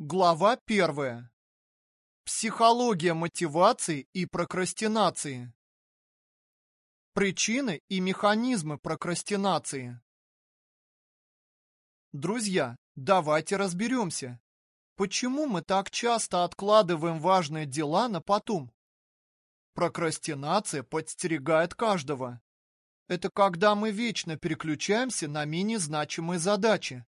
Глава первая. Психология мотивации и прокрастинации. Причины и механизмы прокрастинации. Друзья, давайте разберемся, почему мы так часто откладываем важные дела на потом. Прокрастинация подстерегает каждого. Это когда мы вечно переключаемся на менее значимые задачи,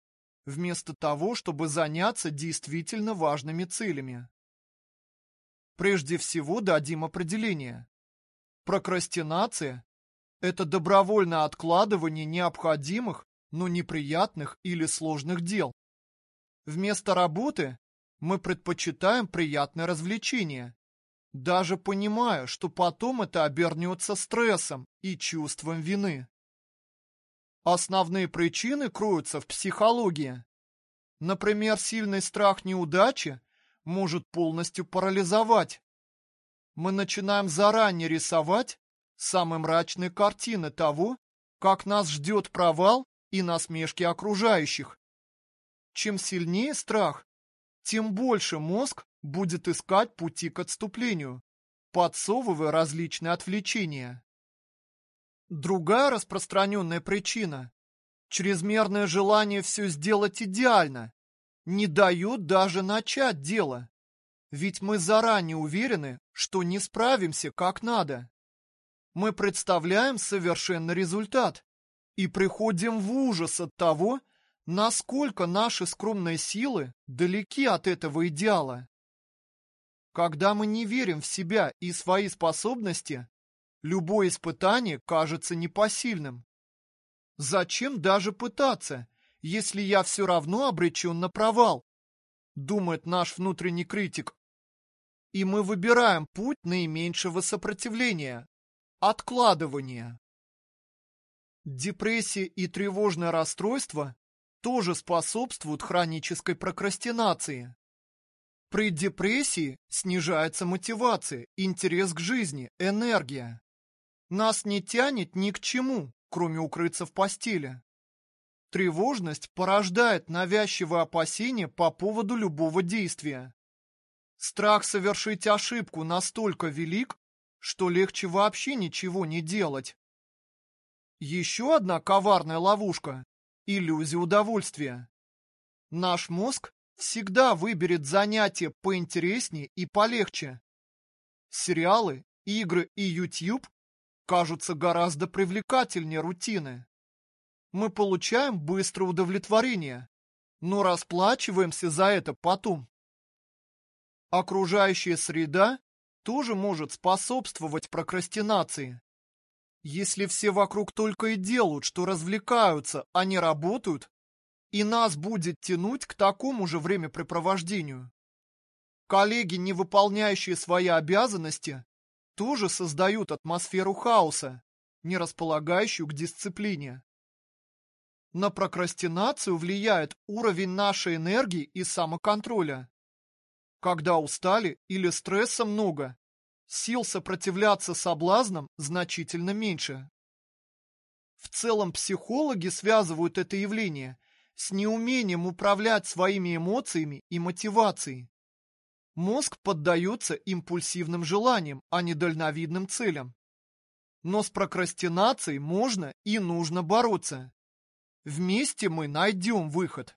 вместо того, чтобы заняться действительно важными целями. Прежде всего дадим определение. Прокрастинация – это добровольное откладывание необходимых, но неприятных или сложных дел. Вместо работы мы предпочитаем приятное развлечение, даже понимая, что потом это обернется стрессом и чувством вины. Основные причины кроются в психологии. Например, сильный страх неудачи может полностью парализовать. Мы начинаем заранее рисовать самые мрачные картины того, как нас ждет провал и насмешки окружающих. Чем сильнее страх, тем больше мозг будет искать пути к отступлению, подсовывая различные отвлечения. Другая распространенная причина – чрезмерное желание все сделать идеально, не дает даже начать дело. Ведь мы заранее уверены, что не справимся как надо. Мы представляем совершенный результат и приходим в ужас от того, насколько наши скромные силы далеки от этого идеала. Когда мы не верим в себя и свои способности, Любое испытание кажется непосильным. Зачем даже пытаться, если я все равно обречен на провал? Думает наш внутренний критик. И мы выбираем путь наименьшего сопротивления – откладывания. Депрессия и тревожное расстройство тоже способствуют хронической прокрастинации. При депрессии снижается мотивация, интерес к жизни, энергия. Нас не тянет ни к чему, кроме укрыться в постели. Тревожность порождает навязчивые опасения по поводу любого действия. Страх совершить ошибку настолько велик, что легче вообще ничего не делать. Еще одна коварная ловушка – иллюзия удовольствия. Наш мозг всегда выберет занятие поинтереснее и полегче. Сериалы, игры и YouTube кажутся гораздо привлекательнее рутины. Мы получаем быстрое удовлетворение, но расплачиваемся за это потом. Окружающая среда тоже может способствовать прокрастинации. Если все вокруг только и делают, что развлекаются, а не работают, и нас будет тянуть к такому же времяпрепровождению. Коллеги, не выполняющие свои обязанности, тоже создают атмосферу хаоса, не располагающую к дисциплине. На прокрастинацию влияет уровень нашей энергии и самоконтроля. Когда устали или стресса много, сил сопротивляться соблазнам значительно меньше. В целом психологи связывают это явление с неумением управлять своими эмоциями и мотивацией. Мозг поддается импульсивным желаниям, а не дальновидным целям. Но с прокрастинацией можно и нужно бороться. Вместе мы найдем выход.